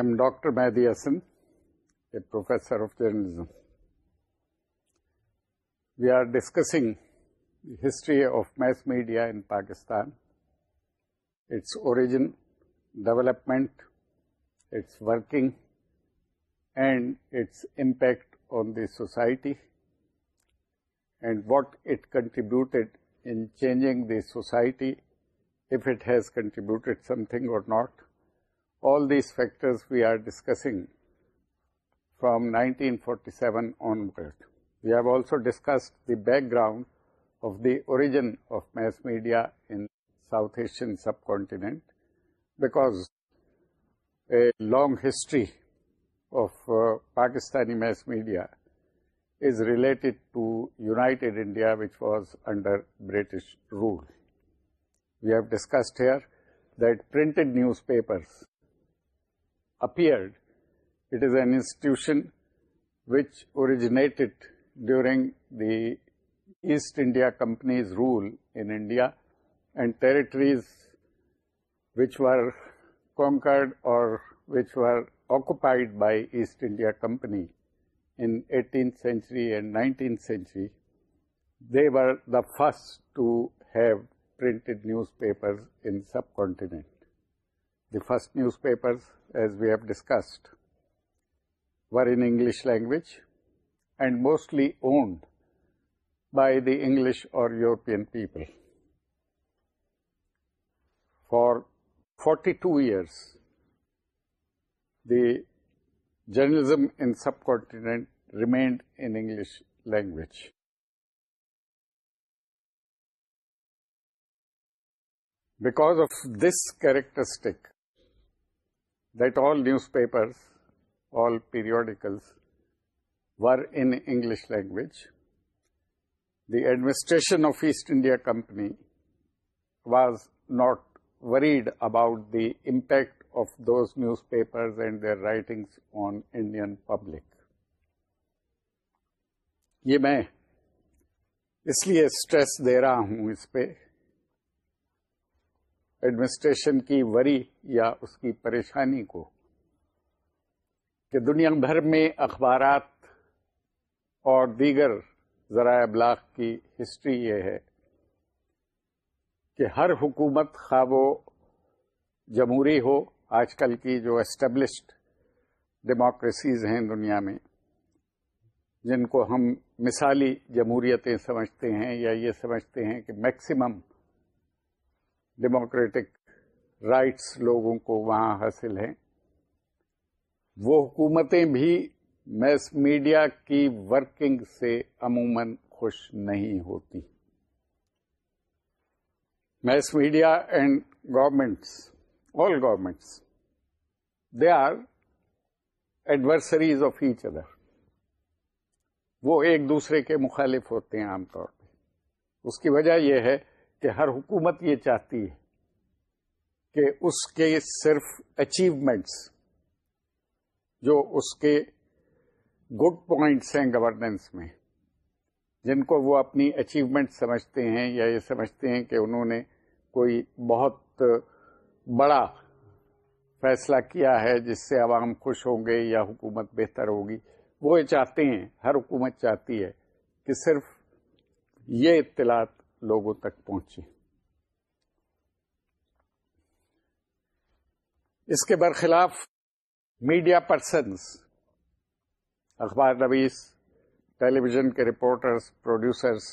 I am Dr. Mehdi Hasan, a professor of journalism. We are discussing the history of mass media in Pakistan, its origin, development, its working, and its impact on the society, and what it contributed in changing the society, if it has contributed something or not. All these factors we are discussing from 1947 onward. We have also discussed the background of the origin of mass media in South Asian subcontinent, because a long history of uh, Pakistani mass media is related to United India, which was under British rule. We have discussed here that printed newspapers appeared. It is an institution which originated during the East India Company's rule in India, and territories which were conquered or which were occupied by East India Company in 18th century and 19th century, they were the first to have printed newspapers in subcontinent. The first newspapers, as we have discussed, were in English language and mostly owned by the English or European people. For 42 years, the journalism in subcontinent remained in English language. Because of this characteristic, newspaper all periodicals English language the administration of East India Company was not worried about the impact of those newspaper and their writing on Indian public یہ میں اس لیے stress they رہا ہوں اس پہ administration کی وری یا اس کی پریشانی کو کہ دنیا بھر میں اخبارات اور دیگر ذرائع ابلاغ کی ہسٹری یہ ہے کہ ہر حکومت خواب و جمہوری ہو آج کل کی جو اسٹیبلشڈ ڈیموکریسیز ہیں دنیا میں جن کو ہم مثالی جمہوریتیں سمجھتے ہیں یا یہ سمجھتے ہیں کہ میکسیمم ڈیموکریٹک رائٹس لوگوں کو وہاں حاصل ہیں وہ حکومتیں بھی میس میڈیا کی ورکنگ سے عموماً خوش نہیں ہوتی mass media and governments all governments they are adversaries of each other وہ ایک دوسرے کے مخالف ہوتے ہیں عام طور پہ اس کی وجہ یہ ہے کہ ہر حکومت یہ چاہتی ہے کہ اس کے صرف اچیومنٹس جو اس کے گڈ پوائنٹس ہیں گورننس میں جن کو وہ اپنی اچیومنٹ سمجھتے ہیں یا یہ سمجھتے ہیں کہ انہوں نے کوئی بہت بڑا فیصلہ کیا ہے جس سے عوام خوش ہوں گے یا حکومت بہتر ہوگی وہ یہ چاہتے ہیں ہر حکومت چاہتی ہے کہ صرف یہ اطلاعات لوگوں تک پہنچی اس کے برخلاف میڈیا پرسنس اخبار نویس ٹیلی ویژن کے رپورٹرز پروڈیوسرز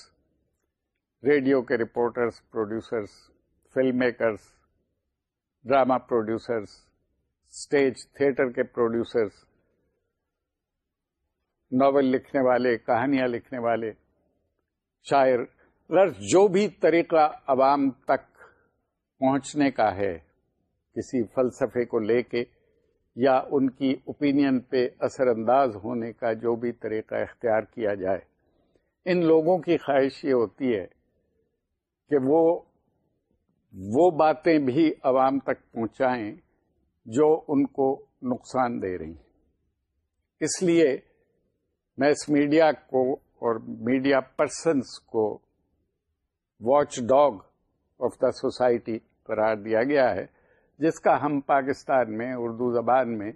ریڈیو کے reporters producers film makers drama producers stage theatre کے پروڈیوسرز ناول لکھنے والے کہانیاں لکھنے والے شاعر غرض جو بھی طریقہ عوام تک پہنچنے کا ہے کسی فلسفے کو لے کے یا ان کی اوپینین پہ اثر انداز ہونے کا جو بھی طریقہ اختیار کیا جائے ان لوگوں کی خواہش یہ ہوتی ہے کہ وہ وہ باتیں بھی عوام تک پہنچائیں جو ان کو نقصان دے رہی ہیں اس لیے میں اس میڈیا کو اور میڈیا پرسنس کو watchdog of the society قرار دیا گیا ہے جس کا ہم پاکستان میں اردو زبان میں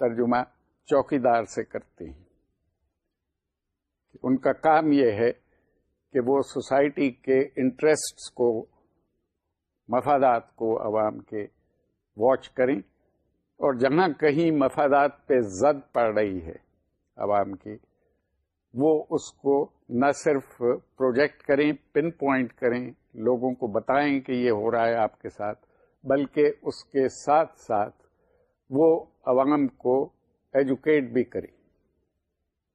ترجمہ چوکی دار سے کرتے ہیں ان کا کام یہ ہے کہ وہ سوسائٹی کے انٹرسٹس کو مفادات کو عوام کے واچ کریں اور جہاں کہیں مفادات پہ زد پڑ رہی ہے عوام کی وہ اس کو نہ صرف پروجیکٹ کریں پن پوائنٹ کریں لوگوں کو بتائیں کہ یہ ہو رہا ہے آپ کے ساتھ بلکہ اس کے ساتھ ساتھ وہ عوام کو ایجوکیٹ بھی کریں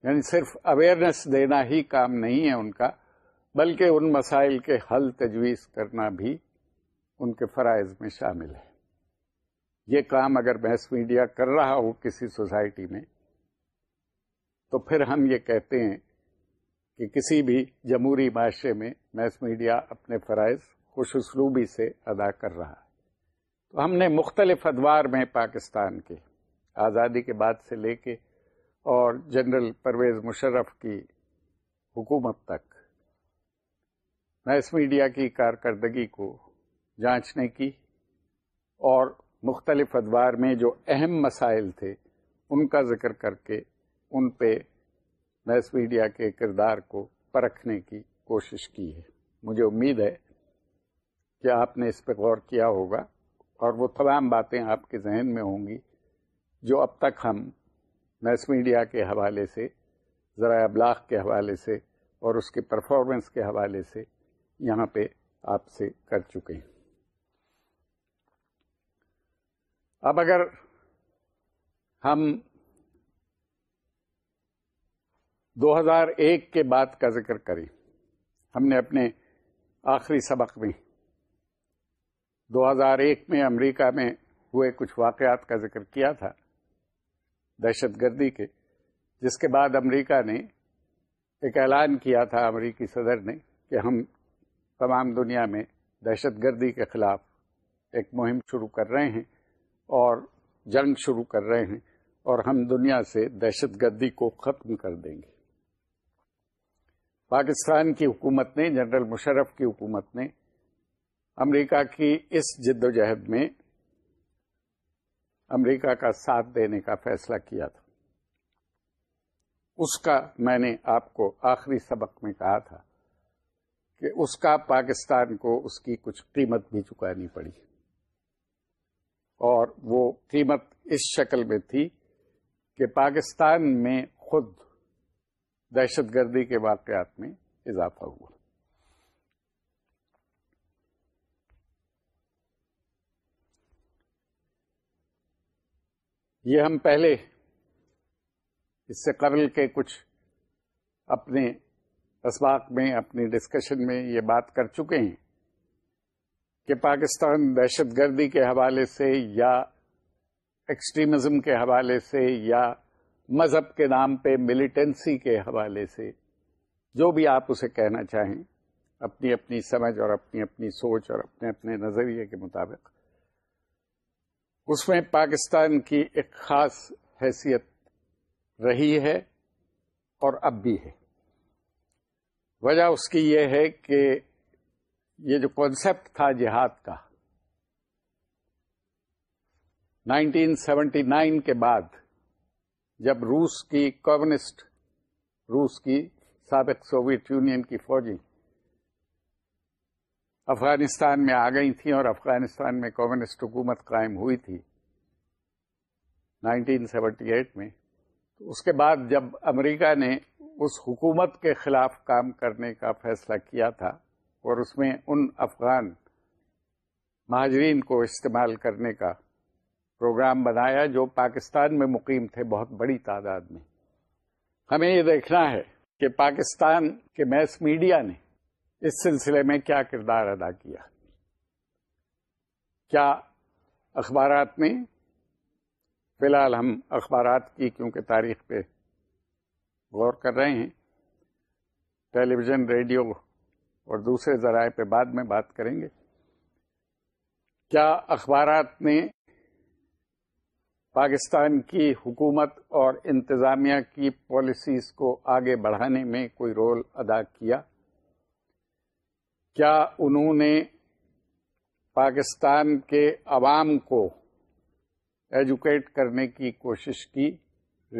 یعنی صرف اویئرنیس دینا ہی کام نہیں ہے ان کا بلکہ ان مسائل کے حل تجویز کرنا بھی ان کے فرائض میں شامل ہے یہ کام اگر بحث میڈیا کر رہا ہو کسی سوسائٹی میں تو پھر ہم یہ کہتے ہیں کہ کسی بھی جمہوری معاشرے میں میس میڈیا اپنے فرائض خوش اسلوبی سے ادا کر رہا ہے تو ہم نے مختلف ادوار میں پاکستان کے آزادی کے بعد سے لے کے اور جنرل پرویز مشرف کی حکومت تک میس میڈیا کی کارکردگی کو جانچنے کی اور مختلف ادوار میں جو اہم مسائل تھے ان کا ذکر کر کے ان پہ میس میڈیا کے کردار کو پرکھنے کی کوشش کی ہے مجھے امید ہے کہ آپ نے اس پہ غور کیا ہوگا اور وہ تمام باتیں آپ کے ذہن میں ہوں گی جو اب تک ہم میس میڈیا کے حوالے سے ذرائع ابلاغ کے حوالے سے اور اس کے پرفارمنس کے حوالے سے یہاں پہ آپ سے کر چکے ہیں اب اگر ہم دو ہزار ایک کے بعد کا ذکر کریں ہم نے اپنے آخری سبق میں دو ہزار ایک میں امریکہ میں ہوئے کچھ واقعات کا ذکر کیا تھا دہشت گردی کے جس کے بعد امریکہ نے ایک اعلان کیا تھا امریکی صدر نے کہ ہم تمام دنیا میں دہشت گردی کے خلاف ایک مہم شروع کر رہے ہیں اور جنگ شروع کر رہے ہیں اور ہم دنیا سے دہشت گردی کو ختم کر دیں گے پاکستان کی حکومت نے جنرل مشرف کی حکومت نے امریکہ کی اس جد و جہد میں امریکہ کا ساتھ دینے کا فیصلہ کیا تھا اس کا میں نے آپ کو آخری سبق میں کہا تھا کہ اس کا پاکستان کو اس کی کچھ قیمت بھی چکانی پڑی اور وہ قیمت اس شکل میں تھی کہ پاکستان میں خود دہشت گردی کے واقعات میں اضافہ ہوا یہ ہم پہلے اس سے قبل کے کچھ اپنے اسباق میں اپنی ڈسکشن میں یہ بات کر چکے ہیں کہ پاکستان دہشت گردی کے حوالے سے یا ایکسٹریمزم کے حوالے سے یا مذہب کے نام پہ ملیٹنسی کے حوالے سے جو بھی آپ اسے کہنا چاہیں اپنی اپنی سمجھ اور اپنی اپنی سوچ اور اپنے اپنے نظریے کے مطابق اس میں پاکستان کی ایک خاص حیثیت رہی ہے اور اب بھی ہے وجہ اس کی یہ ہے کہ یہ جو کانسیپٹ تھا جہاد کا نائنٹین سیونٹی نائن کے بعد جب روس کی کمیونسٹ روس کی سابق سوویت یونین کی فوجی افغانستان میں آ گئی تھیں اور افغانستان میں کمیونسٹ حکومت قائم ہوئی تھی 1978 میں تو اس کے بعد جب امریکہ نے اس حکومت کے خلاف کام کرنے کا فیصلہ کیا تھا اور اس میں ان افغان مہاجرین کو استعمال کرنے کا پروگرام بنایا جو پاکستان میں مقیم تھے بہت بڑی تعداد میں ہمیں یہ دیکھنا ہے کہ پاکستان کے میس میڈیا نے اس سلسلے میں کیا کردار ادا کیا کیا اخبارات نے فی الحال ہم اخبارات کی کیونکہ تاریخ پہ غور کر رہے ہیں ٹیلی ویژن ریڈیو اور دوسرے ذرائع پہ بعد میں بات کریں گے کیا اخبارات نے پاکستان کی حکومت اور انتظامیہ کی پالیسیز کو آگے بڑھانے میں کوئی رول ادا کیا کیا انہوں نے پاکستان کے عوام کو ایجوکیٹ کرنے کی کوشش کی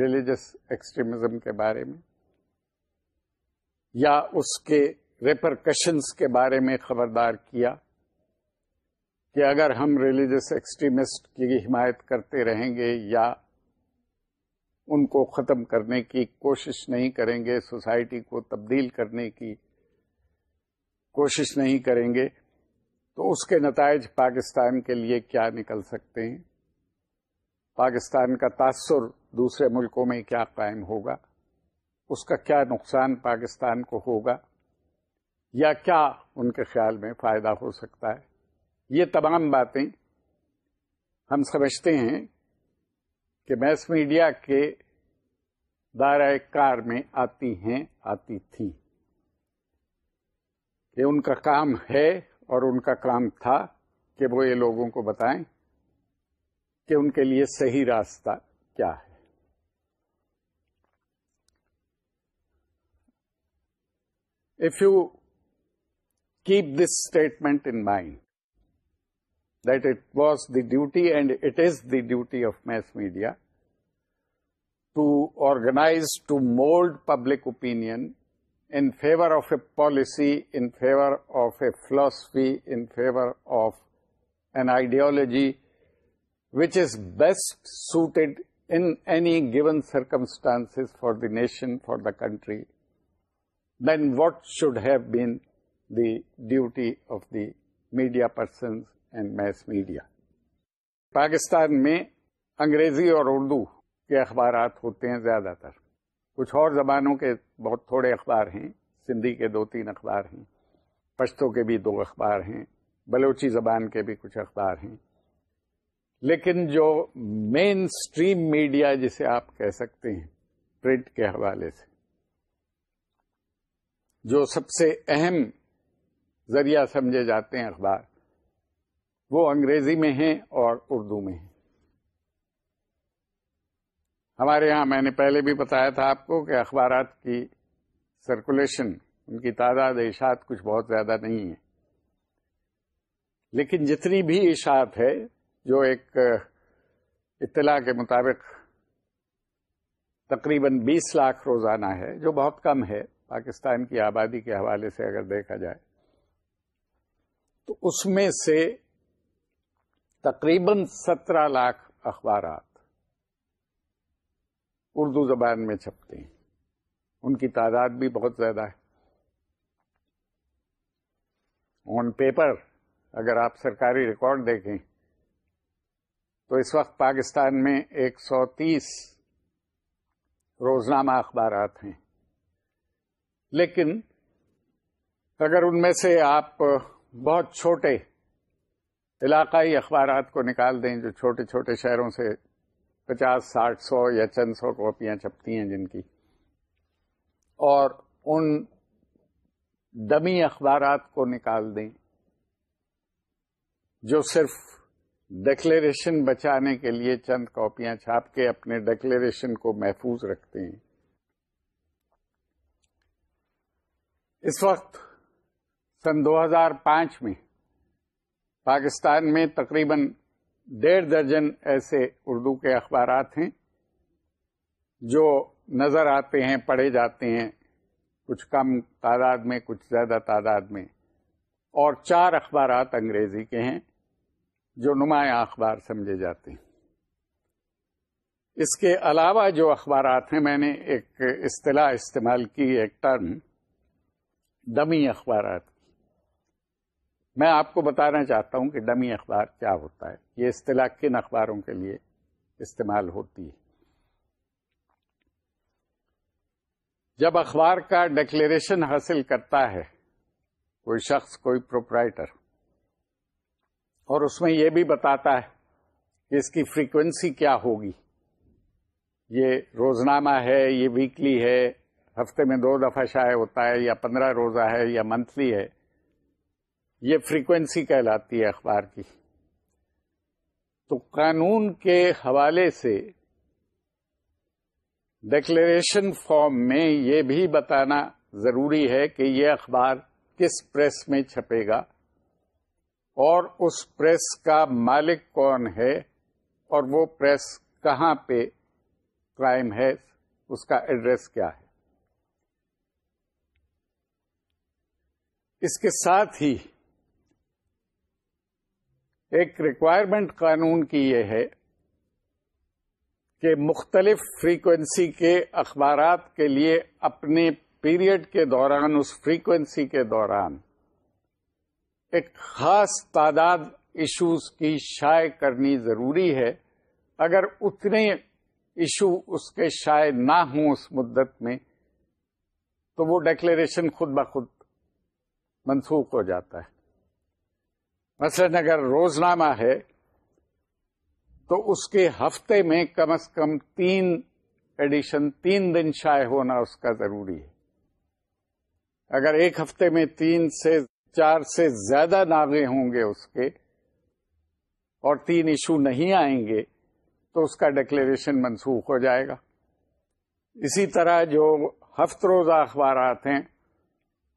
ریلیجس ایکسٹریمزم کے بارے میں یا اس کے ریپرکشنس کے بارے میں خبردار کیا کہ اگر ہم ریلیجس ایکسٹریمسٹ کی حمایت کرتے رہیں گے یا ان کو ختم کرنے کی کوشش نہیں کریں گے سوسائٹی کو تبدیل کرنے کی کوشش نہیں کریں گے تو اس کے نتائج پاکستان کے لیے کیا نکل سکتے ہیں پاکستان کا تاثر دوسرے ملکوں میں کیا قائم ہوگا اس کا کیا نقصان پاکستان کو ہوگا یا کیا ان کے خیال میں فائدہ ہو سکتا ہے یہ تمام باتیں ہم سمجھتے ہیں کہ میس میڈیا کے دائرۂ کار میں آتی ہیں آتی تھی کہ ان کا کام ہے اور ان کا کام تھا کہ وہ یہ لوگوں کو بتائیں کہ ان کے لیے صحیح راستہ کیا ہے if you keep this statement in mind that it was the duty, and it is the duty of mass media, to organize, to mold public opinion in favor of a policy, in favor of a philosophy, in favor of an ideology which is best suited in any given circumstances for the nation, for the country, then what should have been the duty of the media persons and mass media Pakistan میں انگریزی اور اردو کے اخبارات ہوتے ہیں زیادہ تر کچھ اور زبانوں کے بہت تھوڑے اخبار ہیں سندھی کے دو تین اخبار ہیں پشتوں کے بھی دو اخبار ہیں بلوچی زبان کے بھی کچھ اخبار ہیں لیکن جو مین اسٹریم میڈیا جسے آپ کہہ سکتے ہیں پرنٹ کے حوالے سے جو سب سے اہم ذریعہ سمجھے جاتے ہیں اخبار وہ انگریزی میں ہیں اور اردو میں ہیں ہمارے یہاں میں نے پہلے بھی بتایا تھا آپ کو کہ اخبارات کی سرکولیشن ان کی تعداد اشاعت کچھ بہت زیادہ نہیں ہے لیکن جتنی بھی اشاعت ہے جو ایک اطلاع کے مطابق تقریباً بیس لاکھ روزانہ ہے جو بہت کم ہے پاکستان کی آبادی کے حوالے سے اگر دیکھا جائے تو اس میں سے تقریباً سترہ لاکھ اخبارات اردو زبان میں چھپتے ہیں ان کی تعداد بھی بہت زیادہ ہے آن پیپر اگر آپ سرکاری ریکارڈ دیکھیں تو اس وقت پاکستان میں ایک سو تیس روزنامہ اخبارات ہیں لیکن اگر ان میں سے آپ بہت چھوٹے علاقائی اخبارات کو نکال دیں جو چھوٹے چھوٹے شہروں سے پچاس ساٹھ سو یا چند سو کاپیاں چھپتی ہیں جن کی اور ان دمی اخبارات کو نکال دیں جو صرف ڈکلیریشن بچانے کے لیے چند کاپیاں چھاپ کے اپنے ڈکلیریشن کو محفوظ رکھتے ہیں اس وقت سن دو ہزار پانچ میں پاکستان میں تقریباً ڈیڑھ درجن ایسے اردو کے اخبارات ہیں جو نظر آتے ہیں پڑھے جاتے ہیں کچھ کم تعداد میں کچھ زیادہ تعداد میں اور چار اخبارات انگریزی کے ہیں جو نمایاں اخبار سمجھے جاتے ہیں اس کے علاوہ جو اخبارات ہیں میں نے ایک اصطلاح استعمال کی ایک ٹرم دمی اخبارات میں آپ کو بتانا چاہتا ہوں کہ ڈمی اخبار کیا ہوتا ہے یہ اصطلاح کن اخباروں کے لیے استعمال ہوتی ہے جب اخبار کا ڈکلیریشن حاصل کرتا ہے کوئی شخص کوئی پروپرائٹر اور اس میں یہ بھی بتاتا ہے کہ اس کی فریکوینسی کیا ہوگی یہ روزنامہ ہے یہ ویکلی ہے ہفتے میں دو دفعہ شائع ہوتا ہے یا پندرہ روزہ ہے یا منتھلی ہے یہ فریکوینسی کہلاتی ہے اخبار کی تو قانون کے حوالے سے ڈکلریشن فارم میں یہ بھی بتانا ضروری ہے کہ یہ اخبار کس پریس میں چھپے گا اور اس پریس کا مالک کون ہے اور وہ پریس کہاں پہ کرائم ہے اس کا ایڈریس کیا ہے اس کے ساتھ ہی ایک ریکوائرمنٹ قانون کی یہ ہے کہ مختلف فریکوینسی کے اخبارات کے لیے اپنے پیریڈ کے دوران اس فریکوینسی کے دوران ایک خاص تعداد ایشوز کی شائع کرنی ضروری ہے اگر اتنے ایشو اس کے شائع نہ ہوں اس مدت میں تو وہ ڈیکلیریشن خود بخود منسوخ ہو جاتا ہے مثلاً اگر روزنامہ ہے تو اس کے ہفتے میں کم از کم تین ایڈیشن تین دن شائع ہونا اس کا ضروری ہے اگر ایک ہفتے میں تین سے چار سے زیادہ ناغے ہوں گے اس کے اور تین ایشو نہیں آئیں گے تو اس کا ڈکلیریشن منسوخ ہو جائے گا اسی طرح جو ہفت روزہ اخبارات ہیں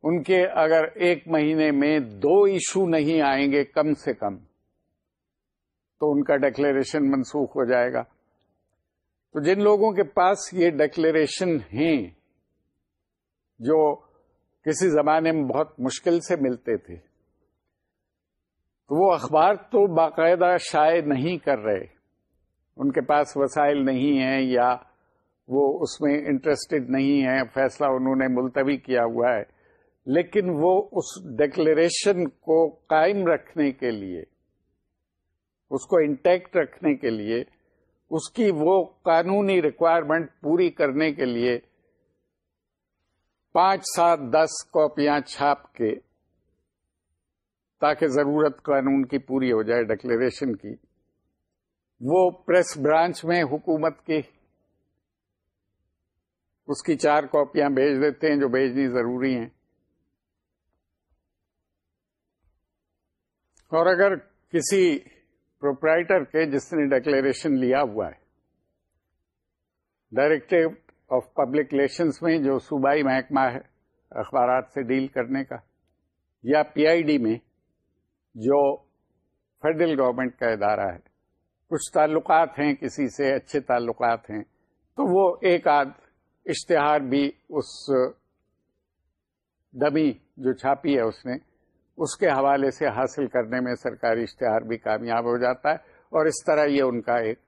ان کے اگر ایک مہینے میں دو ایشو نہیں آئیں گے کم سے کم تو ان کا ڈیکلریشن منسوخ ہو جائے گا تو جن لوگوں کے پاس یہ ڈیکلریشن ہیں جو کسی زمانے میں بہت مشکل سے ملتے تھے تو وہ اخبار تو باقاعدہ شائع نہیں کر رہے ان کے پاس وسائل نہیں ہیں یا وہ اس میں انٹرسٹڈ نہیں ہیں فیصلہ انہوں نے ملتوی کیا ہوا ہے لیکن وہ اس ڈیکلریشن کو قائم رکھنے کے لیے اس کو انٹیکٹ رکھنے کے لیے اس کی وہ قانونی ریکوائرمنٹ پوری کرنے کے لیے پانچ سات دس کاپیاں چھاپ کے تاکہ ضرورت قانون کی پوری ہو جائے ڈکلیریشن کی وہ پریس برانچ میں حکومت کی اس کی چار کاپیاں بھیج دیتے ہیں جو بھیجنی ضروری ہیں اور اگر کسی پروپرائٹر کے جس نے ڈکلیریشن لیا ہوا ہے ڈائریکٹو آف پبلک ریلیشنس میں جو صوبائی محکمہ ہے اخبارات سے ڈیل کرنے کا یا پی آئی ڈی میں جو فیڈرل گورنمنٹ کا ادارہ ہے کچھ تعلقات ہیں کسی سے اچھے تعلقات ہیں تو وہ ایک آدھ اشتہار بھی اس دمی جو چھاپی ہے اس نے اس کے حوالے سے حاصل کرنے میں سرکاری اشتہار بھی کامیاب ہو جاتا ہے اور اس طرح یہ ان کا ایک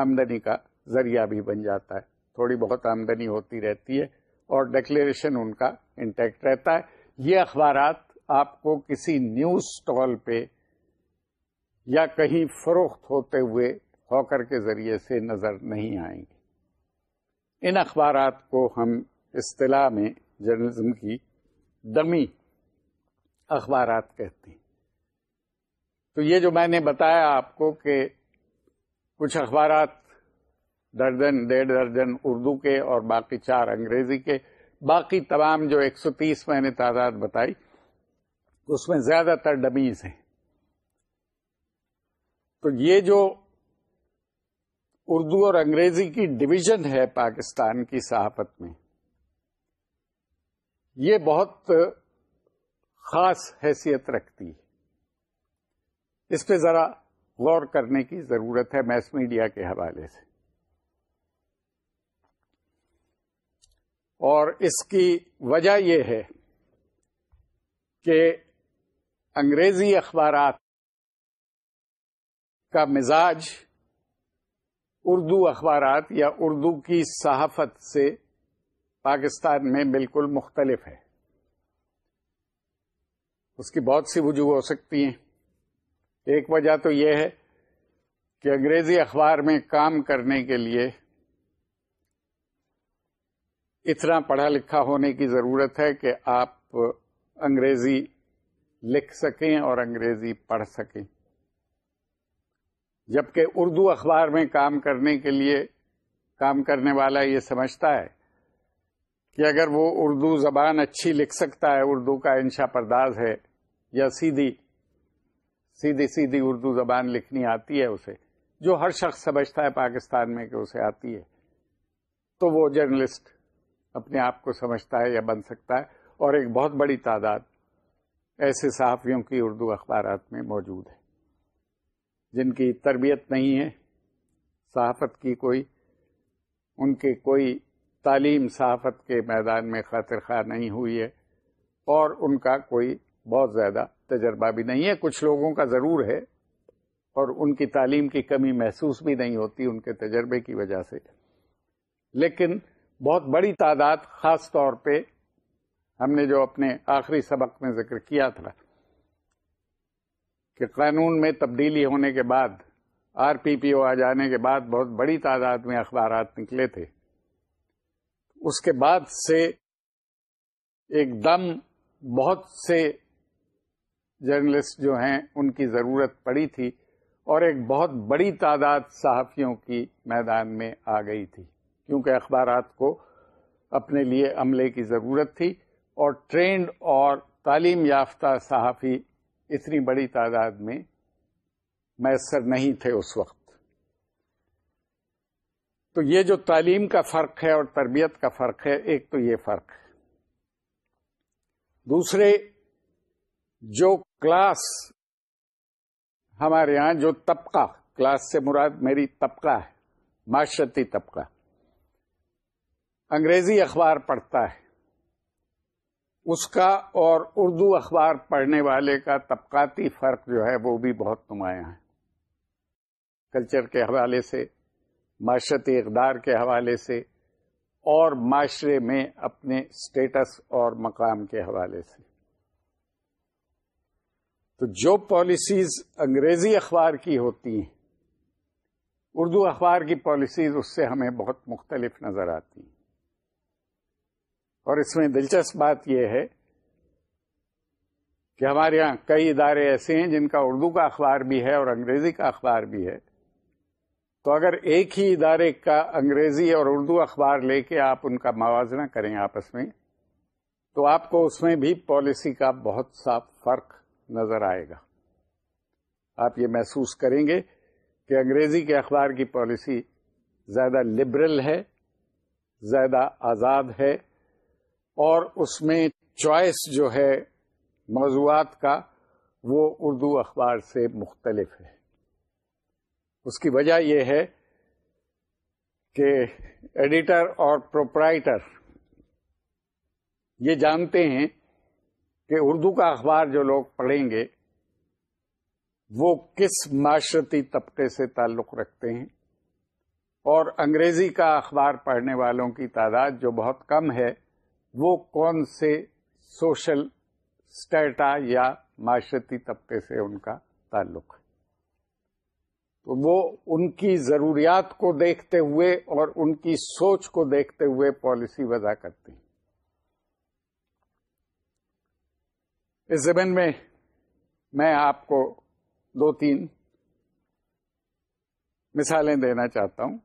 آمدنی کا ذریعہ بھی بن جاتا ہے تھوڑی بہت آمدنی ہوتی رہتی ہے اور ڈکلیریشن ان کا انٹیکٹ رہتا ہے یہ اخبارات آپ کو کسی نیوز اسٹال پہ یا کہیں فروخت ہوتے ہوئے ہاکر کے ذریعے سے نظر نہیں آئیں گے ان اخبارات کو ہم اصطلاح میں جرنلزم کی دمی اخبارات کہتے ہیں تو یہ جو میں نے بتایا آپ کو کہ کچھ اخبارات درجن ڈیڑھ درجن اردو کے اور باقی چار انگریزی کے باقی تمام جو ایک سو تیس میں نے تعداد بتائی اس میں زیادہ تر ڈمیز ہیں تو یہ جو اردو اور انگریزی کی ڈویژن ہے پاکستان کی صحافت میں یہ بہت خاص حیثیت رکھتی ہے اس پہ ذرا غور کرنے کی ضرورت ہے میس میڈیا کے حوالے سے اور اس کی وجہ یہ ہے کہ انگریزی اخبارات کا مزاج اردو اخبارات یا اردو کی صحافت سے پاکستان میں بالکل مختلف ہے اس کی بہت سی وجوہ ہو سکتی ہیں ایک وجہ تو یہ ہے کہ انگریزی اخبار میں کام کرنے کے لیے اتنا پڑھا لکھا ہونے کی ضرورت ہے کہ آپ انگریزی لکھ سکیں اور انگریزی پڑھ سکیں جبکہ اردو اخبار میں کام کرنے کے لیے کام کرنے والا یہ سمجھتا ہے کہ اگر وہ اردو زبان اچھی لکھ سکتا ہے اردو کا انشا پرداز ہے یا سیدھی سیدھی سیدھی اردو زبان لکھنی آتی ہے اسے جو ہر شخص سمجھتا ہے پاکستان میں کہ اسے آتی ہے تو وہ جرنلسٹ اپنے آپ کو سمجھتا ہے یا بن سکتا ہے اور ایک بہت بڑی تعداد ایسے صحافیوں کی اردو اخبارات میں موجود ہے جن کی تربیت نہیں ہے صحافت کی کوئی ان کے کوئی تعلیم صحافت کے میدان میں خاطر خواہ نہیں ہوئی ہے اور ان کا کوئی بہت زیادہ تجربہ بھی نہیں ہے کچھ لوگوں کا ضرور ہے اور ان کی تعلیم کی کمی محسوس بھی نہیں ہوتی ان کے تجربے کی وجہ سے لیکن بہت بڑی تعداد خاص طور پہ ہم نے جو اپنے آخری سبق میں ذکر کیا تھا کہ قانون میں تبدیلی ہونے کے بعد آر پی پی او آ جانے کے بعد بہت بڑی تعداد میں اخبارات نکلے تھے اس کے بعد سے ایک دم بہت سے جرنلسٹ جو ہیں ان کی ضرورت پڑی تھی اور ایک بہت بڑی تعداد صحافیوں کی میدان میں آ گئی تھی کیونکہ اخبارات کو اپنے لیے عملے کی ضرورت تھی اور ٹرینڈ اور تعلیم یافتہ صحافی اتنی بڑی تعداد میں میسر نہیں تھے اس وقت تو یہ جو تعلیم کا فرق ہے اور تربیت کا فرق ہے ایک تو یہ فرق ہے دوسرے جو کلاس ہمارے ہاں جو طبقہ کلاس سے مراد میری طبقہ ہے معاشرتی طبقہ انگریزی اخبار پڑھتا ہے اس کا اور اردو اخبار پڑھنے والے کا طبقاتی فرق جو ہے وہ بھی بہت نمایاں ہے کلچر کے حوالے سے معاشرتی اقدار کے حوالے سے اور معاشرے میں اپنے اسٹیٹس اور مقام کے حوالے سے تو جو پالیسیز انگریزی اخبار کی ہوتی ہیں اردو اخبار کی پالیسیز اس سے ہمیں بہت مختلف نظر آتی ہیں اور اس میں دلچسپ بات یہ ہے کہ ہمارے ہاں کئی ادارے ایسے ہیں جن کا اردو کا اخبار بھی ہے اور انگریزی کا اخبار بھی ہے تو اگر ایک ہی ادارے کا انگریزی اور اردو اخبار لے کے آپ ان کا موازنہ کریں آپس میں تو آپ کو اس میں بھی پالیسی کا بہت سا فرق نظر آئے گا آپ یہ محسوس کریں گے کہ انگریزی کے اخبار کی پالیسی زیادہ لبرل ہے زیادہ آزاد ہے اور اس میں چوائس جو ہے موضوعات کا وہ اردو اخبار سے مختلف ہے اس کی وجہ یہ ہے کہ ایڈیٹر اور پروپرائٹر یہ جانتے ہیں کہ اردو کا اخبار جو لوگ پڑھیں گے وہ کس معاشرتی طبقے سے تعلق رکھتے ہیں اور انگریزی کا اخبار پڑھنے والوں کی تعداد جو بہت کم ہے وہ کون سے سوشل اسٹیٹا یا معاشرتی طبقے سے ان کا تعلق ہے تو وہ ان کی ضروریات کو دیکھتے ہوئے اور ان کی سوچ کو دیکھتے ہوئے پالیسی وضع کرتے ہیں اس زمین میں میں آپ کو دو تین مثالیں دینا چاہتا ہوں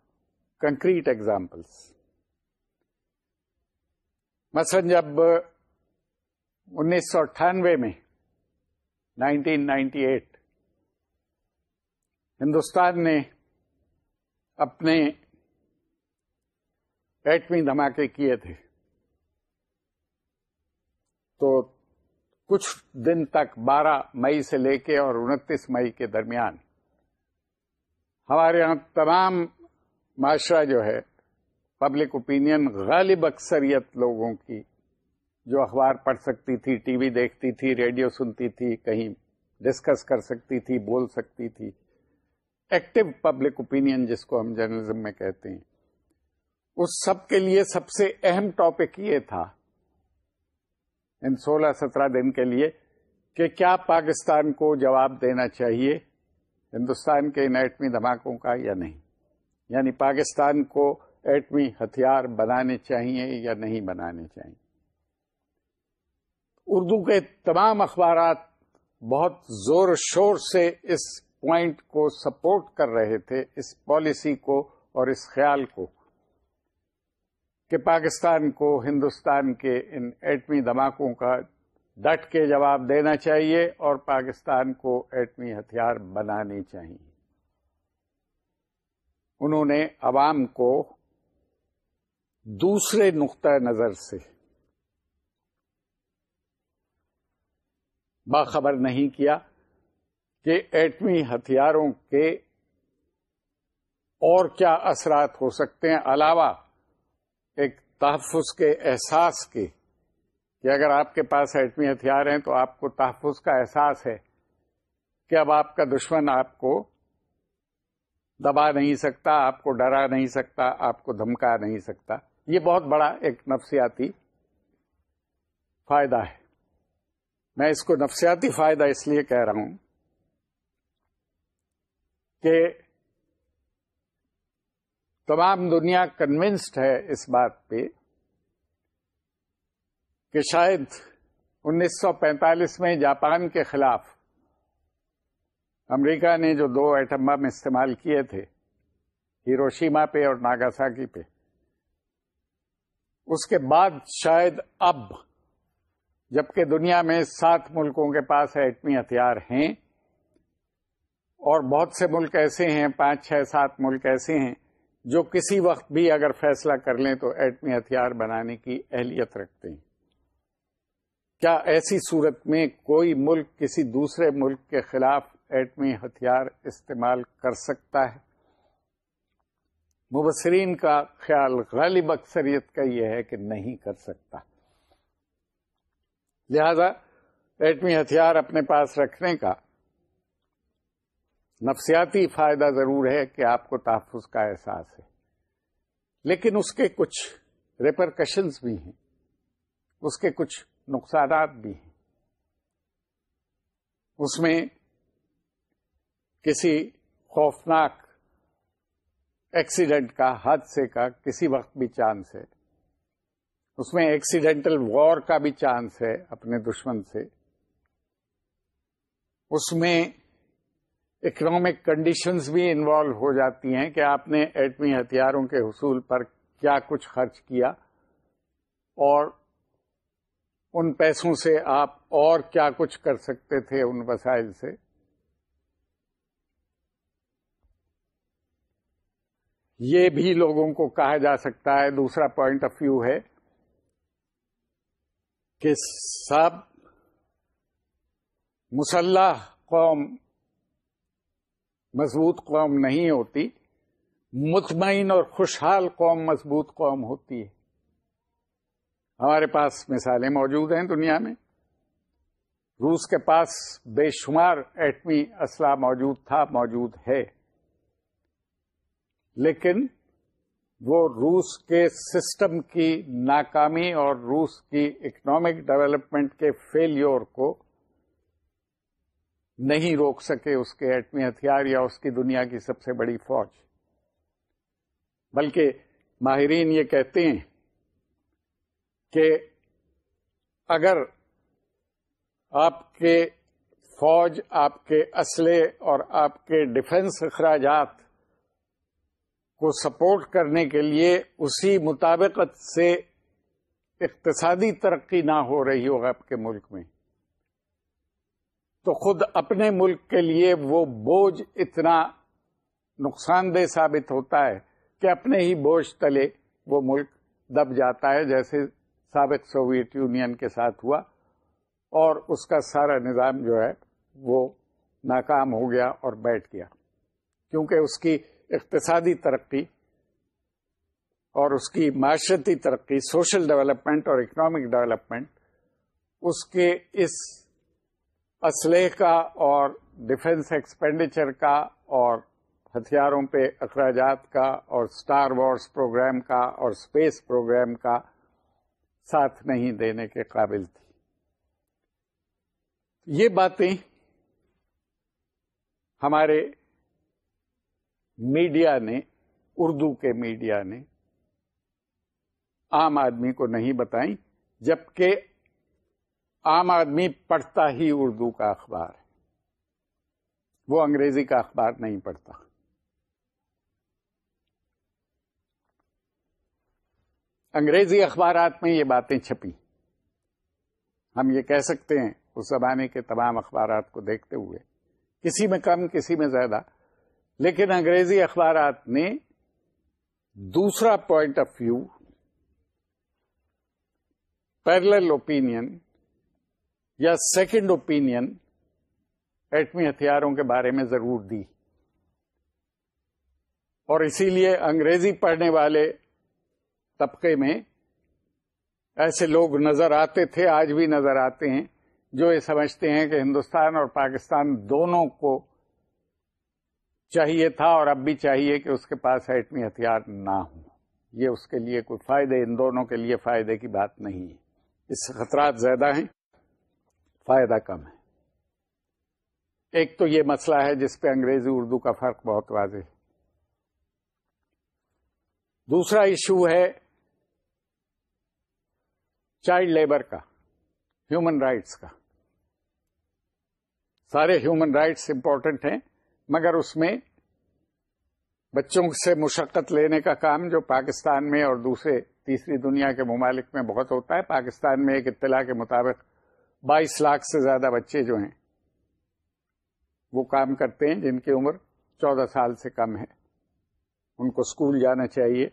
کنکریٹ ایگزامپلس مثلا جب انیس سو اٹھانوے میں نائنٹین نائنٹی ایٹ ہندوستان نے اپنے ایٹمی دھماکے کیے تھے تو کچھ دن تک بارہ مئی سے لے کے اور انتیس مئی کے درمیان ہمارے یہاں تمام معاشرہ جو ہے پبلک اوپینین غالب اکثریت لوگوں کی جو اخبار پڑھ سکتی تھی ٹی وی دیکھتی تھی ریڈیو سنتی تھی کہیں ڈسکس کر سکتی تھی بول سکتی تھی ایکٹیو پبلک اوپینین جس کو ہم جرنلزم میں کہتے ہیں اس سب کے لیے سب سے اہم ٹاپک یہ تھا ان سولہ سترہ دن کے لیے کہ کیا پاکستان کو جواب دینا چاہیے ہندوستان کے ان ایٹمی دھماکوں کا یا نہیں یعنی پاکستان کو ایٹمی ہتھیار بنانے چاہیے یا نہیں بنانے چاہیے اردو کے تمام اخبارات بہت زور شور سے اس پوائنٹ کو سپورٹ کر رہے تھے اس پالیسی کو اور اس خیال کو کہ پاکستان کو ہندوستان کے ان ایٹمی دھماکوں کا ڈٹ کے جواب دینا چاہیے اور پاکستان کو ایٹمی ہتھیار بنانے چاہیے انہوں نے عوام کو دوسرے نقطہ نظر سے باخبر نہیں کیا کہ ایٹمی ہتھیاروں کے اور کیا اثرات ہو سکتے ہیں علاوہ ایک تحفظ کے احساس کے کہ اگر آپ کے پاس ایٹمی ہتھیار ہیں تو آپ کو تحفظ کا احساس ہے کہ اب آپ کا دشمن آپ کو دبا نہیں سکتا آپ کو ڈرا نہیں سکتا آپ کو دھمکا نہیں سکتا یہ بہت بڑا ایک نفسیاتی فائدہ ہے میں اس کو نفسیاتی فائدہ اس لیے کہہ رہا ہوں کہ تمام دنیا کنوینسڈ ہے اس بات پہ کہ شاید انیس سو پینتالیس میں جاپان کے خلاف امریکہ نے جو دو ایٹم بم استعمال کیے تھے ہیروشیما پہ اور ناگاساکی پہ اس کے بعد شاید اب جبکہ دنیا میں سات ملکوں کے پاس ایٹمی ہتھیار ہیں اور بہت سے ملک ایسے ہیں پانچ چھ سات ملک ایسے ہیں جو کسی وقت بھی اگر فیصلہ کر لیں تو ایٹمی ہتھیار بنانے کی اہلیت رکھتے ہیں کیا ایسی صورت میں کوئی ملک کسی دوسرے ملک کے خلاف ایٹمی ہتھیار استعمال کر سکتا ہے مبصرین کا خیال غالب اکثریت کا یہ ہے کہ نہیں کر سکتا لہذا ایٹمی ہتھیار اپنے پاس رکھنے کا نفسیاتی فائدہ ضرور ہے کہ آپ کو تحفظ کا احساس ہے لیکن اس کے کچھ ریپرکشنز بھی ہیں اس کے کچھ نقصانات بھی ہیں اس میں کسی خوفناک ایکسیڈنٹ کا حادثے کا کسی وقت بھی چانس ہے اس میں ایکسیڈنٹل وار کا بھی چانس ہے اپنے دشمن سے اس میں اکنامک کنڈیشنز بھی انوالو ہو جاتی ہیں کہ آپ نے ایٹمی ہتھیاروں کے حصول پر کیا کچھ خرچ کیا اور ان پیسوں سے آپ اور کیا کچھ کر سکتے تھے ان وسائل سے یہ بھی لوگوں کو کہا جا سکتا ہے دوسرا پوائنٹ آف ویو ہے کہ سب مسلح قوم مضبوط قوم نہیں ہوتی مطمئن اور خوشحال قوم مضبوط قوم ہوتی ہے ہمارے پاس مثالیں موجود ہیں دنیا میں روس کے پاس بے شمار ایٹمی اسلحہ موجود تھا موجود ہے لیکن وہ روس کے سسٹم کی ناکامی اور روس کی اکنامک ڈیولپمنٹ کے فیلور کو نہیں روک سکے اس کے ایٹمی ہتھیار یا اس کی دنیا کی سب سے بڑی فوج بلکہ ماہرین یہ کہتے ہیں کہ اگر آپ کے فوج آپ کے اسلحے اور آپ کے ڈیفنس اخراجات کو سپورٹ کرنے کے لیے اسی مطابقت سے اقتصادی ترقی نہ ہو رہی ہو آپ کے ملک میں تو خود اپنے ملک کے لیے وہ بوجھ اتنا نقصان دہ ثابت ہوتا ہے کہ اپنے ہی بوجھ تلے وہ ملک دب جاتا ہے جیسے سابق سوویت یونین کے ساتھ ہوا اور اس کا سارا نظام جو ہے وہ ناکام ہو گیا اور بیٹھ گیا کیونکہ اس کی اقتصادی ترقی اور اس کی معاشرتی ترقی سوشل ڈیولپمنٹ اور اکنامک ڈیولپمنٹ اس کے اس اسلحے کا اور ڈیفینس ایکسپینڈیچر کا اور ہتھیاروں پہ اخراجات کا اور اسٹار وارس پروگرام کا اور اسپیس پروگرام کا ساتھ نہیں دینے کے قابل تھی یہ باتیں ہمارے میڈیا نے اردو کے میڈیا نے عام آدمی کو نہیں بتائیں جبکہ عام آدمی پڑھتا ہی اردو کا اخبار ہے وہ انگریزی کا اخبار نہیں پڑھتا انگریزی اخبارات میں یہ باتیں چھپی ہم یہ کہہ سکتے ہیں اس زمانے کے تمام اخبارات کو دیکھتے ہوئے کسی میں کم کسی میں زیادہ لیکن انگریزی اخبارات نے دوسرا point of view parallel opinion یا سیکنڈ اوپینین ایٹمی ہتھیاروں کے بارے میں ضرور دی اور اسی لیے انگریزی پڑھنے والے طبقے میں ایسے لوگ نظر آتے تھے آج بھی نظر آتے ہیں جو یہ سمجھتے ہیں کہ ہندوستان اور پاکستان دونوں کو چاہیے تھا اور اب بھی چاہیے کہ اس کے پاس ایٹمی ہتھیار نہ ہوں یہ اس کے لیے کوئی فائدے ان دونوں کے لیے فائدے کی بات نہیں ہے اس سے خطرات زیادہ ہیں فائدہ کم ہے ایک تو یہ مسئلہ ہے جس پہ انگریزی اردو کا فرق بہت واضح ہے دوسرا ایشو ہے چائلڈ لیبر کا ہیومن رائٹس کا سارے ہیومن رائٹس امپورٹنٹ ہیں مگر اس میں بچوں سے مشقت لینے کا کام جو پاکستان میں اور دوسرے تیسری دنیا کے ممالک میں بہت ہوتا ہے پاکستان میں ایک اطلاع کے مطابق بائیس لاکھ سے زیادہ بچے جو ہیں وہ کام کرتے ہیں جن کی عمر چودہ سال سے کم ہے ان کو اسکول جانا چاہیے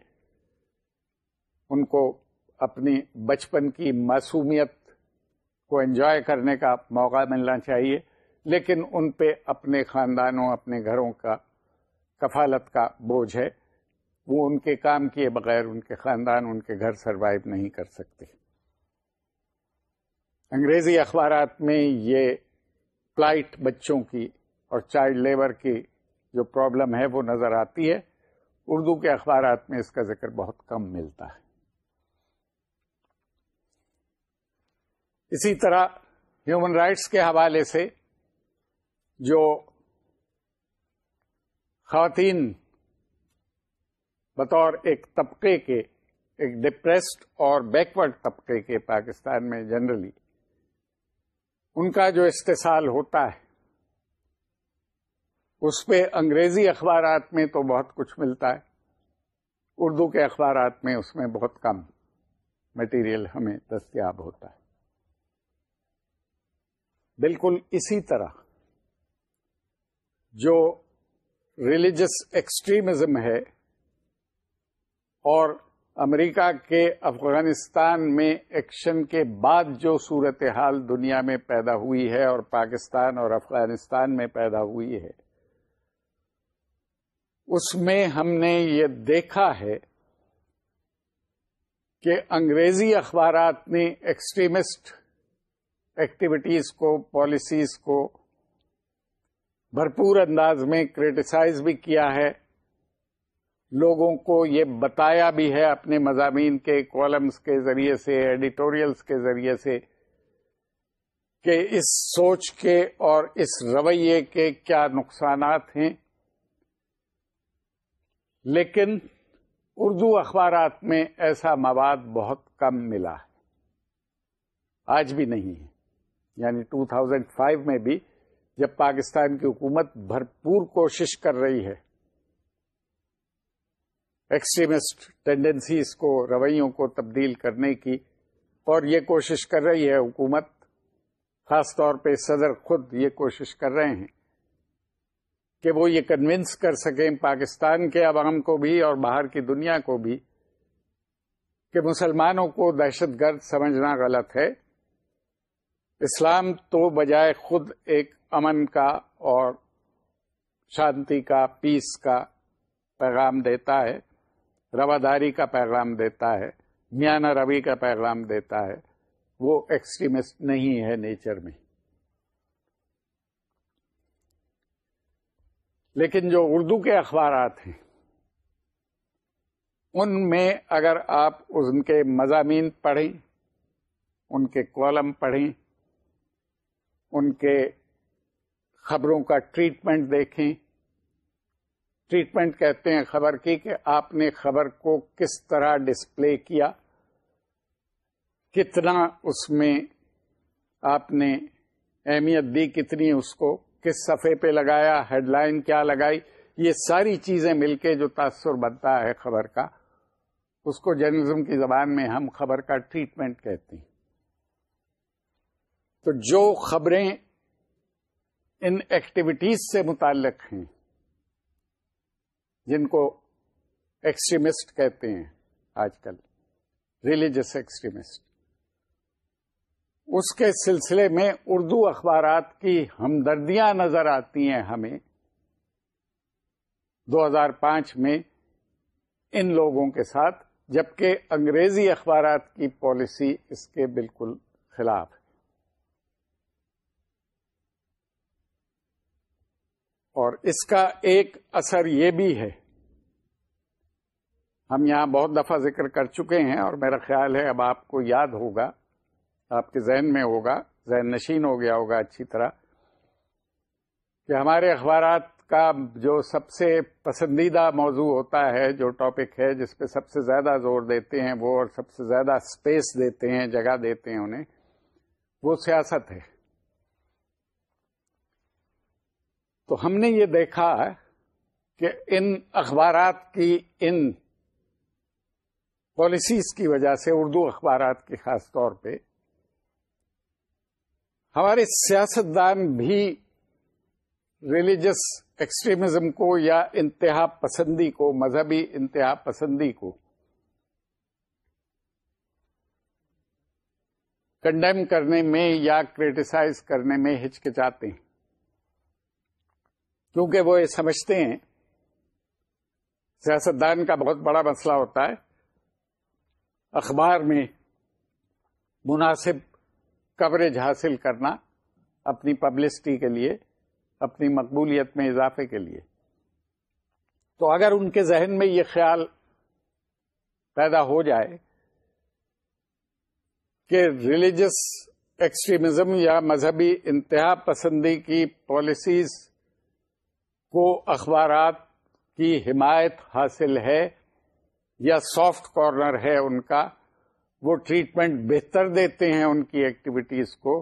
ان کو اپنی بچپن کی معصومیت کو انجوائے کرنے کا موقع ملنا چاہیے لیکن ان پہ اپنے خاندانوں اپنے گھروں کا کفالت کا بوجھ ہے وہ ان کے کام کیے بغیر ان کے خاندان ان کے گھر سروائیو نہیں کر سکتے انگریزی اخبارات میں یہ پلائٹ بچوں کی اور چائلڈ لیبر کی جو پرابلم ہے وہ نظر آتی ہے اردو کے اخبارات میں اس کا ذکر بہت کم ملتا ہے اسی طرح ہیومن رائٹس کے حوالے سے جو خواتین بطور ایک طبقے کے ایک ڈپریسڈ اور بیکورڈ طبقے کے پاکستان میں جنرلی ان کا جو استحصال ہوتا ہے اس پہ انگریزی اخبارات میں تو بہت کچھ ملتا ہے اردو کے اخبارات میں اس میں بہت کم مٹیریل ہمیں دستیاب ہوتا ہے بالکل اسی طرح جو ریلیجس ایکسٹریمزم ہے اور امریکہ کے افغانستان میں ایکشن کے بعد جو صورتحال دنیا میں پیدا ہوئی ہے اور پاکستان اور افغانستان میں پیدا ہوئی ہے اس میں ہم نے یہ دیکھا ہے کہ انگریزی اخبارات نے ایکسٹریمسٹ ایکٹیویٹیز کو پالیسیز کو بھرپور انداز میں کریٹیسائز بھی کیا ہے لوگوں کو یہ بتایا بھی ہے اپنے مضامین کے کالمس کے ذریعے سے ایڈیٹوریلس کے ذریعے سے کہ اس سوچ کے اور اس رویے کے کیا نقصانات ہیں لیکن اردو اخبارات میں ایسا مواد بہت کم ملا ہے آج بھی نہیں ہے یعنی 2005 میں بھی جب پاکستان کی حکومت بھرپور کوشش کر رہی ہے ایکسٹریمسٹ ٹینڈنسیز کو رویوں کو تبدیل کرنے کی اور یہ کوشش کر رہی ہے حکومت خاص طور پہ صدر خود یہ کوشش کر رہے ہیں کہ وہ یہ کنونس کر سکیں پاکستان کے عوام کو بھی اور باہر کی دنیا کو بھی کہ مسلمانوں کو دہشت گرد سمجھنا غلط ہے اسلام تو بجائے خود ایک امن کا اور شانتی کا پیس کا پیغام دیتا ہے رواداری کا پیغام دیتا ہے میانہ روی کا پیغام دیتا ہے وہ ایکسٹریمسٹ نہیں ہے نیچر میں لیکن جو اردو کے اخبارات ہیں ان میں اگر آپ ان کے مضامین پڑھیں ان کے کالم پڑھیں ان کے خبروں کا ٹریٹمنٹ دیکھیں ٹریٹمنٹ کہتے ہیں خبر کی کہ آپ نے خبر کو کس طرح ڈسپلے کیا کتنا اس میں آپ نے اہمیت دی کتنی اس کو کس صفحے پہ لگایا ہیڈ لائن کیا لگائی یہ ساری چیزیں مل کے جو تاثر بنتا ہے خبر کا اس کو جرنلزم کی زبان میں ہم خبر کا ٹریٹمنٹ کہتے ہیں تو جو خبریں ان ایکٹیویٹیز سے متعلق ہیں جن کو ایکسٹریمسٹ کہتے ہیں آج کل ریلیجس ایکسٹریمسٹ اس کے سلسلے میں اردو اخبارات کی ہمدردیاں نظر آتی ہیں ہمیں دو ہزار پانچ میں ان لوگوں کے ساتھ جبکہ انگریزی اخبارات کی پالیسی اس کے بالکل خلاف ہے اور اس کا ایک اثر یہ بھی ہے ہم یہاں بہت دفعہ ذکر کر چکے ہیں اور میرا خیال ہے اب آپ کو یاد ہوگا آپ کے ذہن میں ہوگا ذہن نشین ہو گیا ہوگا اچھی طرح کہ ہمارے اخبارات کا جو سب سے پسندیدہ موضوع ہوتا ہے جو ٹاپک ہے جس پہ سب سے زیادہ زور دیتے ہیں وہ اور سب سے زیادہ اسپیس دیتے ہیں جگہ دیتے ہیں انہیں وہ سیاست ہے تو ہم نے یہ دیکھا کہ ان اخبارات کی ان پالیسیز کی وجہ سے اردو اخبارات کی خاص طور پہ ہمارے سیاستدان بھی ریلیجس ایکسٹریمزم کو یا انتہا پسندی کو مذہبی انتہا پسندی کو کنڈیم کرنے میں یا کریٹیسائز کرنے میں ہچکچاتے ہیں کیونکہ وہ یہ سمجھتے ہیں سیاست دان کا بہت بڑا مسئلہ ہوتا ہے اخبار میں مناسب کوریج حاصل کرنا اپنی پبلسٹی کے لیے اپنی مقبولیت میں اضافے کے لیے تو اگر ان کے ذہن میں یہ خیال پیدا ہو جائے کہ ریلیجس ایکسٹریمزم یا مذہبی انتہا پسندی کی پالیسیز کو اخبارات کی حمایت حاصل ہے یا سافٹ کارنر ہے ان کا وہ ٹریٹمنٹ بہتر دیتے ہیں ان کی ایکٹیویٹیز کو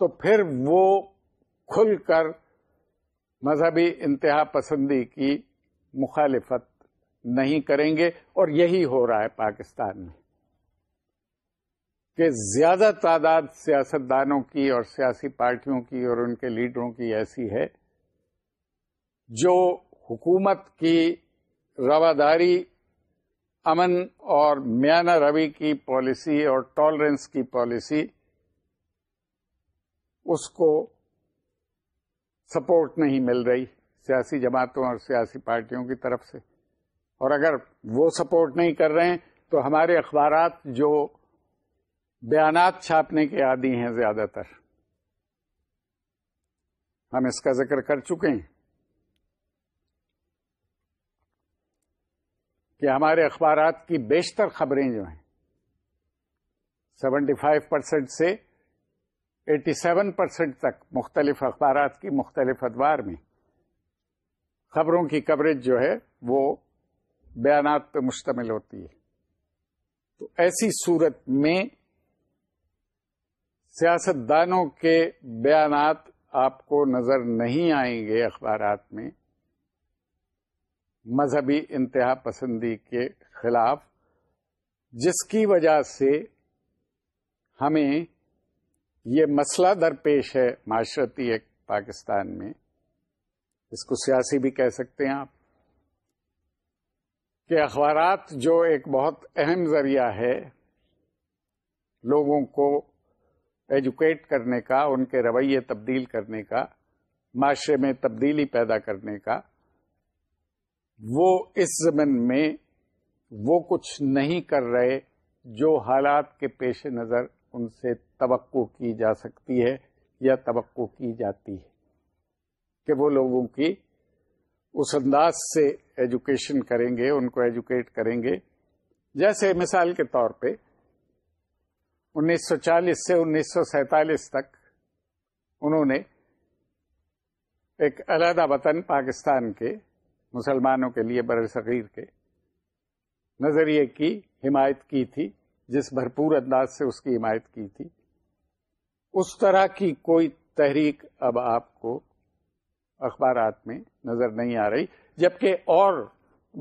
تو پھر وہ کھل کر مذہبی انتہا پسندی کی مخالفت نہیں کریں گے اور یہی ہو رہا ہے پاکستان میں کہ زیادہ تعداد سیاست دانوں کی اور سیاسی پارٹیوں کی اور ان کے لیڈروں کی ایسی ہے جو حکومت کی رواداری امن اور میانہ روی کی پالیسی اور ٹالرنس کی پالیسی اس کو سپورٹ نہیں مل رہی سیاسی جماعتوں اور سیاسی پارٹیوں کی طرف سے اور اگر وہ سپورٹ نہیں کر رہے ہیں تو ہمارے اخبارات جو بیانات چھاپنے کے عادی ہیں زیادہ تر ہم اس کا ذکر کر چکے ہیں کہ ہمارے اخبارات کی بیشتر خبریں جو ہیں سیونٹی فائیو پرسینٹ سے ایٹی سیون پرسینٹ تک مختلف اخبارات کی مختلف ادوار میں خبروں کی کوریج جو ہے وہ بیانات پہ مشتمل ہوتی ہے تو ایسی صورت میں سیاست دانوں کے بیانات آپ کو نظر نہیں آئیں گے اخبارات میں مذہبی انتہا پسندی کے خلاف جس کی وجہ سے ہمیں یہ مسئلہ درپیش ہے معاشرتی ایک پاکستان میں اس کو سیاسی بھی کہہ سکتے ہیں آپ کہ اخبارات جو ایک بہت اہم ذریعہ ہے لوگوں کو ایجوکیٹ کرنے کا ان کے رویے تبدیل کرنے کا معاشرے میں تبدیلی پیدا کرنے کا وہ اس زمن میں وہ کچھ نہیں کر رہے جو حالات کے پیش نظر ان سے توقع کی جا سکتی ہے یا توقع کی جاتی ہے کہ وہ لوگوں کی اس انداز سے ایجوکیشن کریں گے ان کو ایجوکیٹ کریں گے جیسے مثال کے طور پہ انیس سو چالیس سے انیس سو سینتالیس تک انہوں نے ایک علیحدہ وطن پاکستان کے مسلمانوں کے لیے بر صغیر کے نظریے کی حمایت کی تھی جس بھرپور انداز سے اس کی حمایت کی تھی اس طرح کی کوئی تحریک اب آپ کو اخبارات میں نظر نہیں آ رہی جبکہ اور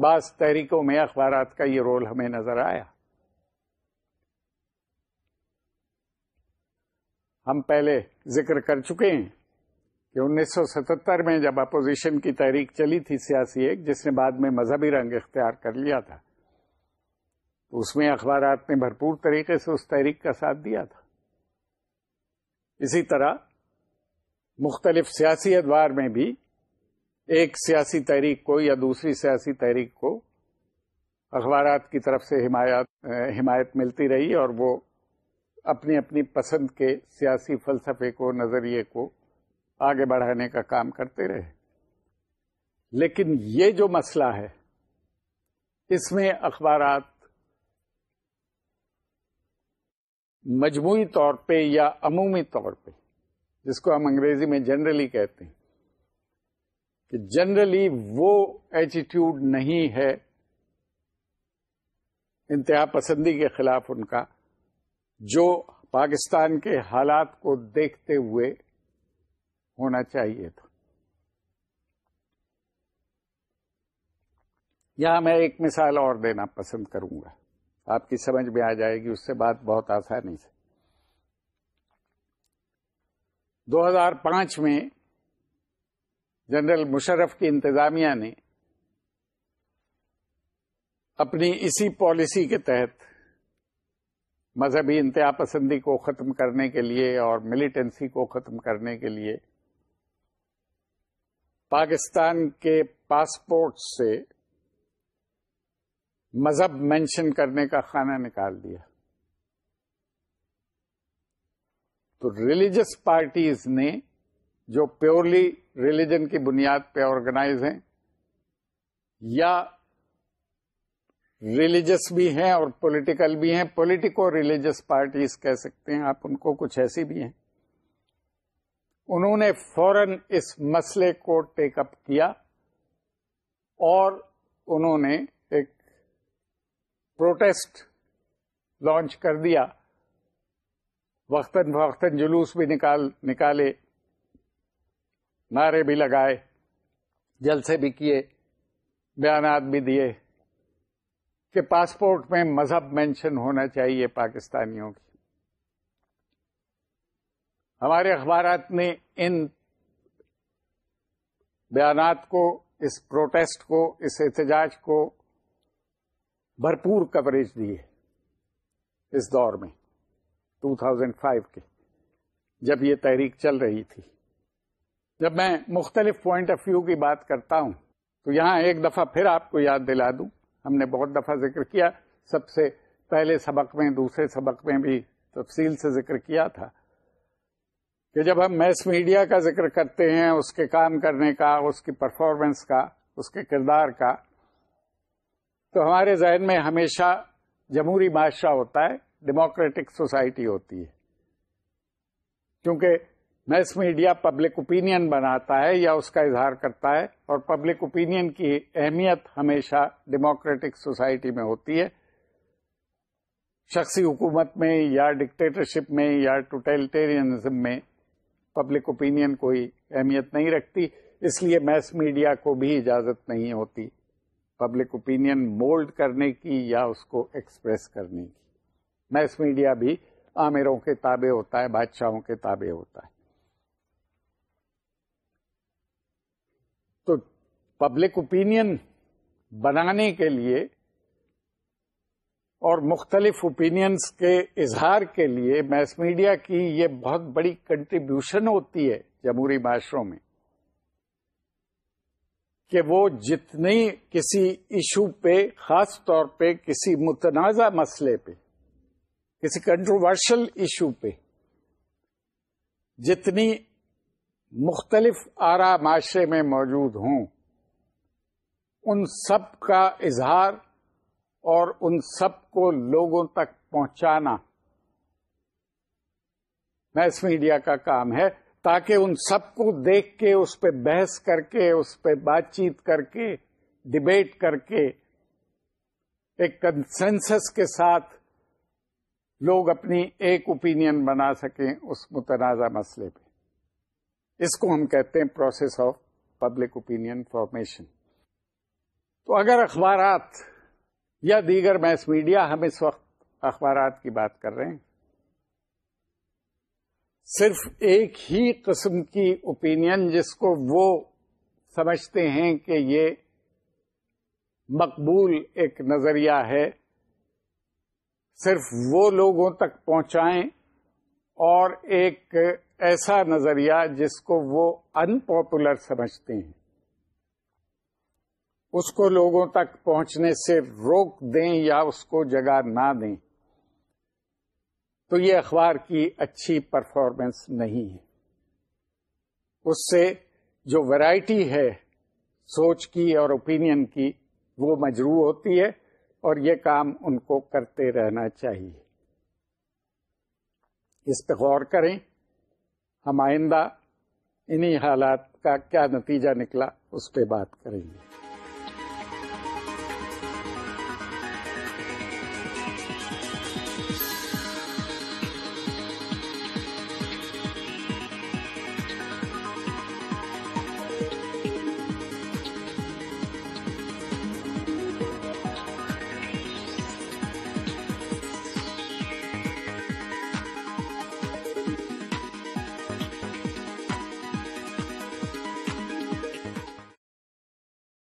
بعض تحریکوں میں اخبارات کا یہ رول ہمیں نظر آیا ہم پہلے ذکر کر چکے ہیں کہ انیس سو ستہتر میں جب اپوزیشن کی تحریک چلی تھی سیاسی ایک جس نے بعد میں مذہبی رنگ اختیار کر لیا تھا تو اس میں اخبارات نے بھرپور طریقے سے اس تحریک کا ساتھ دیا تھا اسی طرح مختلف سیاسی ادوار میں بھی ایک سیاسی تحریک کو یا دوسری سیاسی تحریک کو اخبارات کی طرف سے حمایت حمایت ملتی رہی اور وہ اپنی اپنی پسند کے سیاسی فلسفے کو نظریے کو آگے بڑھانے کا کام کرتے رہے لیکن یہ جو مسئلہ ہے اس میں اخبارات مجموعی طور پہ یا عمومی طور پہ جس کو ہم انگریزی میں جنرلی کہتے ہیں کہ جنرلی وہ ایٹیٹیوڈ نہیں ہے انتہا پسندی کے خلاف ان کا جو پاکستان کے حالات کو دیکھتے ہوئے ہونا چاہیے تھا یہاں میں ایک مثال اور دینا پسند کروں گا آپ کی سمجھ میں آ جائے گی اس سے بات بہت آسانی سے دو ہزار پانچ میں جنرل مشرف کی انتظامیہ نے اپنی اسی پالیسی کے تحت مذہبی انتہا پسندی کو ختم کرنے کے لیے اور ملیٹنسی کو ختم کرنے کے لیے پاکستان کے پاسپورٹ سے مذہب مینشن کرنے کا خانہ نکال دیا تو ریلیجس پارٹیز نے جو پیورلی ریلیجن کی بنیاد پہ آرگنائز ہیں یا ریلیجس بھی ہیں اور پولیٹیکل بھی ہیں پولیٹیکو ریلیجس پارٹیز کہہ سکتے ہیں آپ ان کو کچھ ایسی بھی ہیں انہوں نے فوراً اس مسئلے کو ٹیک اپ کیا اور انہوں نے ایک پروٹیسٹ لانچ کر دیا وقتاً فوقتاً جلوس بھی نکال نکالے نعرے بھی لگائے جلسے بھی کیے بیانات بھی دیے کہ پاسپورٹ میں مذہب مینشن ہونا چاہیے پاکستانیوں کی ہمارے اخبارات نے ان بیانات کو اس پروٹیسٹ کو اس احتجاج کو بھرپور کوریج دی ہے اس دور میں 2005 کے جب یہ تحریک چل رہی تھی جب میں مختلف پوائنٹ آف ویو کی بات کرتا ہوں تو یہاں ایک دفعہ پھر آپ کو یاد دلا دوں ہم نے بہت دفعہ ذکر کیا سب سے پہلے سبق میں دوسرے سبق میں بھی تفصیل سے ذکر کیا تھا کہ جب ہم میس میڈیا کا ذکر کرتے ہیں اس کے کام کرنے کا اس کی پرفارمنس کا اس کے کردار کا تو ہمارے ذہن میں ہمیشہ جمہوری معاشرہ ہوتا ہے ڈیموکریٹک سوسائٹی ہوتی ہے کیونکہ میس میڈیا پبلک اوپینین بناتا ہے یا اس کا اظہار کرتا ہے اور پبلک اوپینین کی اہمیت ہمیشہ ڈیموکریٹک سوسائٹی میں ہوتی ہے شخصی حکومت میں یا ڈکٹیٹرشپ میں یا ٹوٹلٹیرینزم میں پبلک اوپینین کوئی اہمیت نہیں رکھتی اس لیے میس میڈیا کو بھی اجازت نہیں ہوتی پبلک اوپینین مولڈ کرنے کی یا اس کو ایکسپریس کرنے کی میس میڈیا بھی عامروں کے تابع ہوتا ہے بادشاہوں کے تابع ہوتا ہے تو پبلک اوپینین بنانے کے لیے اور مختلف اوپینینس کے اظہار کے لیے میس میڈیا کی یہ بہت بڑی کنٹریبیوشن ہوتی ہے جمہوری معاشروں میں کہ وہ جتنی کسی ایشو پہ خاص طور پہ کسی متنازع مسئلے پہ کسی کنٹروورشل ایشو پہ جتنی مختلف آرا معاشرے میں موجود ہوں ان سب کا اظہار اور ان سب کو لوگوں تک پہنچانا میس میڈیا کا کام ہے تاکہ ان سب کو دیکھ کے اس پہ بحث کر کے اس پہ بات چیت کر کے ڈبیٹ کر کے ایک کنسنسس کے ساتھ لوگ اپنی ایک اوپینین بنا سکیں اس متنازع مسئلے پہ اس کو ہم کہتے ہیں process of public opinion formation تو اگر اخبارات یا دیگر میس میڈیا ہم اس وقت اخبارات کی بات کر رہے ہیں صرف ایک ہی قسم کی اوپینین جس کو وہ سمجھتے ہیں کہ یہ مقبول ایک نظریہ ہے صرف وہ لوگوں تک پہنچائیں اور ایک ایسا نظریہ جس کو وہ ان پاپولر سمجھتے ہیں اس کو لوگوں تک پہنچنے سے روک دیں یا اس کو جگہ نہ دیں تو یہ اخبار کی اچھی پرفارمنس نہیں ہے اس سے جو ویرائٹی ہے سوچ کی اور اوپینین کی وہ مجروح ہوتی ہے اور یہ کام ان کو کرتے رہنا چاہیے اس پہ غور کریں ہم آئندہ انہی حالات کا کیا نتیجہ نکلا اس پہ بات کریں گے